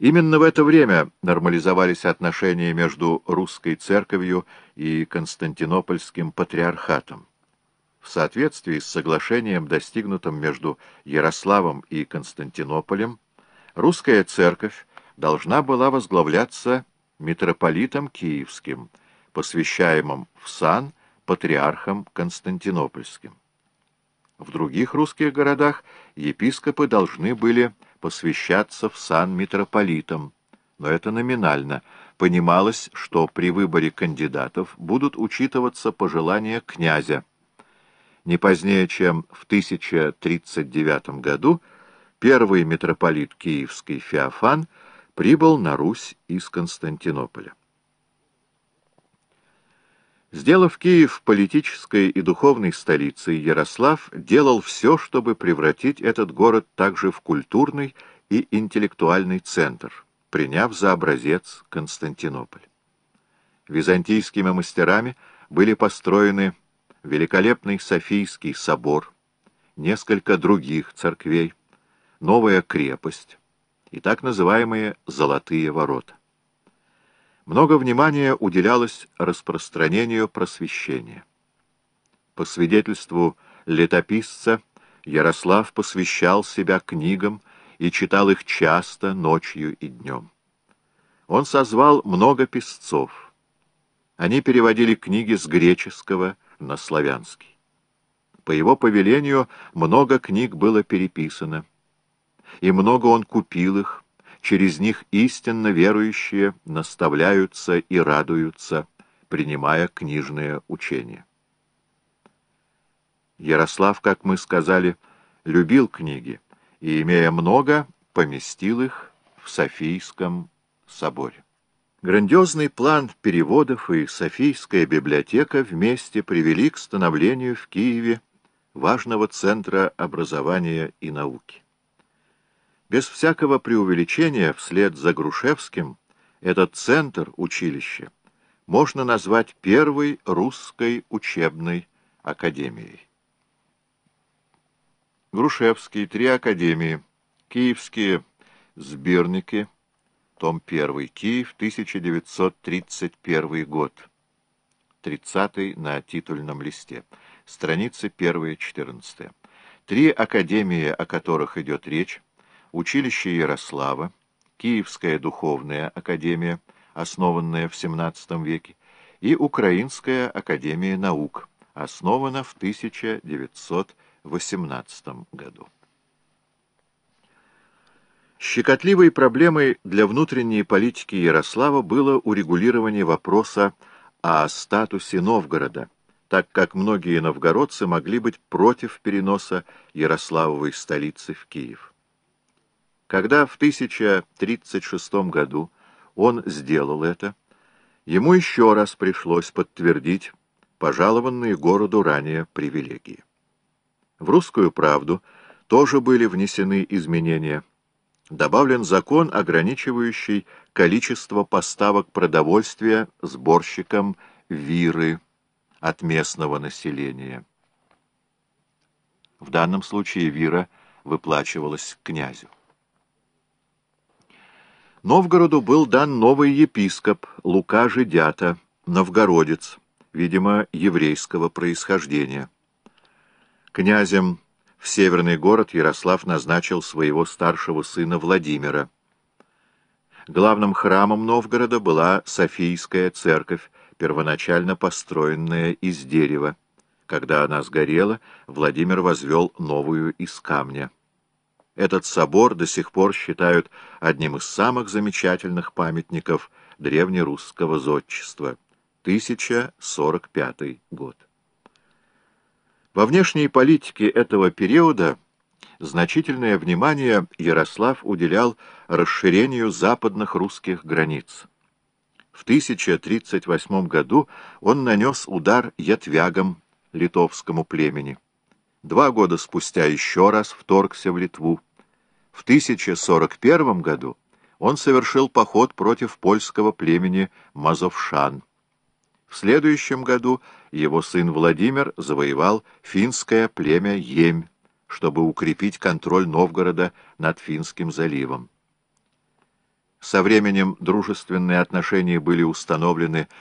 Именно в это время нормализовались отношения между русской церковью и Константинопольским патриархатом. В соответствии с соглашением, достигнутым между Ярославом и Константинополем, русская церковь должна была возглавляться митрополитом Киевским, посвящаемым в сан патриархом Константинопольским. В других русских городах епископы должны были посвящаться в сан митрополитам, но это номинально. Понималось, что при выборе кандидатов будут учитываться пожелания князя. Не позднее, чем в 1039 году, первый митрополит Киевский Феофан прибыл на Русь из Константинополя. Сделав Киев политической и духовной столицей, Ярослав делал все, чтобы превратить этот город также в культурный и интеллектуальный центр, приняв за образец Константинополь. Византийскими мастерами были построены великолепный Софийский собор, несколько других церквей, новая крепость и так называемые «золотые ворота». Много внимания уделялось распространению просвещения. По свидетельству летописца, Ярослав посвящал себя книгам и читал их часто, ночью и днем. Он созвал много писцов. Они переводили книги с греческого на славянский. По его повелению много книг было переписано, и много он купил их, через них истинно верующие наставляются и радуются, принимая книжное учение. Ярослав, как мы сказали, любил книги и, имея много, поместил их в Софийском соборе. Грандиозный план переводов и Софийская библиотека вместе привели к становлению в Киеве важного центра образования и науки. Без всякого преувеличения, вслед за Грушевским, этот центр училища можно назвать первой русской учебной академией. Грушевский, три академии, киевские сбирники, том 1, Киев, 1931 год, 30 на титульном листе, страницы 1-14. Три академии, о которых идет речь, училище Ярослава, Киевская духовная академия, основанная в XVII веке, и Украинская академия наук, основана в 1918 году. Щекотливой проблемой для внутренней политики Ярослава было урегулирование вопроса о статусе Новгорода, так как многие новгородцы могли быть против переноса Ярославовой столицы в Киев. Когда в 1036 году он сделал это, ему еще раз пришлось подтвердить пожалованные городу ранее привилегии. В «Русскую правду» тоже были внесены изменения. Добавлен закон, ограничивающий количество поставок продовольствия сборщикам виры от местного населения. В данном случае вира выплачивалась князю. Новгороду был дан новый епископ Лука Жидята, новгородец, видимо, еврейского происхождения. Князем в северный город Ярослав назначил своего старшего сына Владимира. Главным храмом Новгорода была Софийская церковь, первоначально построенная из дерева. Когда она сгорела, Владимир возвел новую из камня. Этот собор до сих пор считают одним из самых замечательных памятников древнерусского зодчества. 1045 год. Во внешней политике этого периода значительное внимание Ярослав уделял расширению западных русских границ. В 1038 году он нанес удар ятвягам, литовскому племени. Два года спустя еще раз вторгся в Литву. В 1041 году он совершил поход против польского племени Мазовшан. В следующем году его сын Владимир завоевал финское племя Емь, чтобы укрепить контроль Новгорода над Финским заливом. Со временем дружественные отношения были установлены